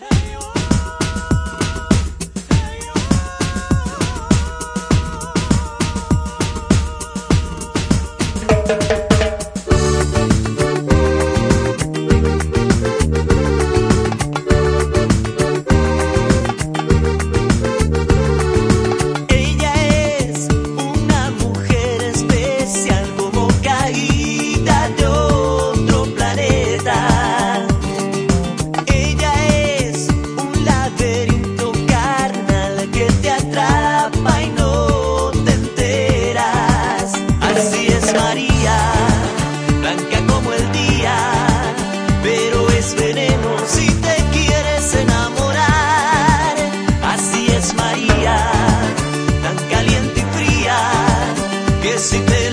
Hey, oh.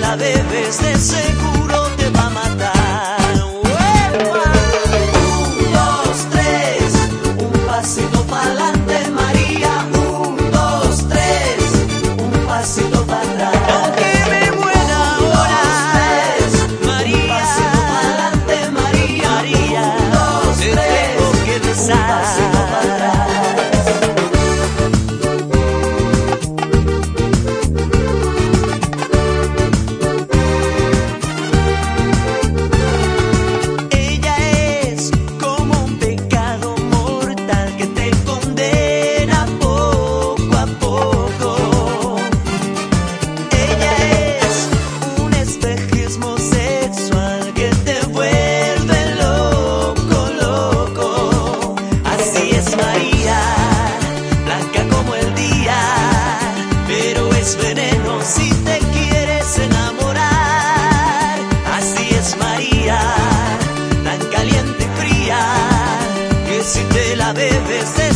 la bebes de seguro te va a matar. la BBC.